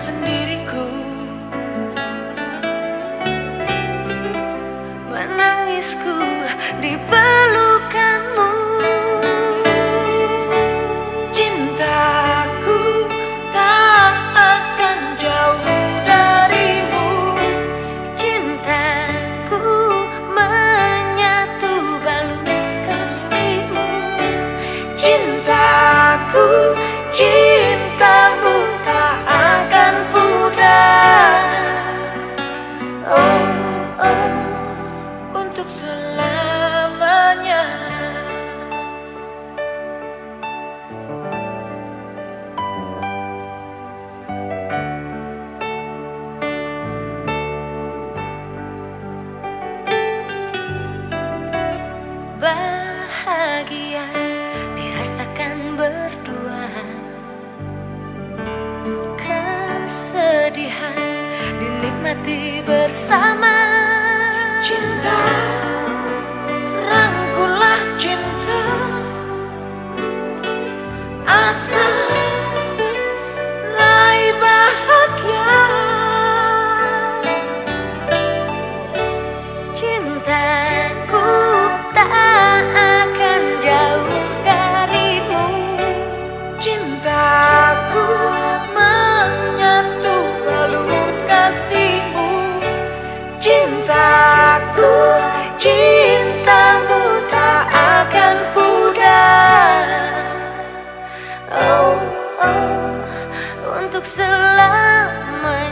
sendiriku. Menangisku di peluk rasakan berdua kesedihan dinikmati bersama. Cinta rangkulah cinta. Asa Aku menyatu melut kasihmu. Cintaku, cintamu tak akan pudar. Oh, oh, untuk selamanya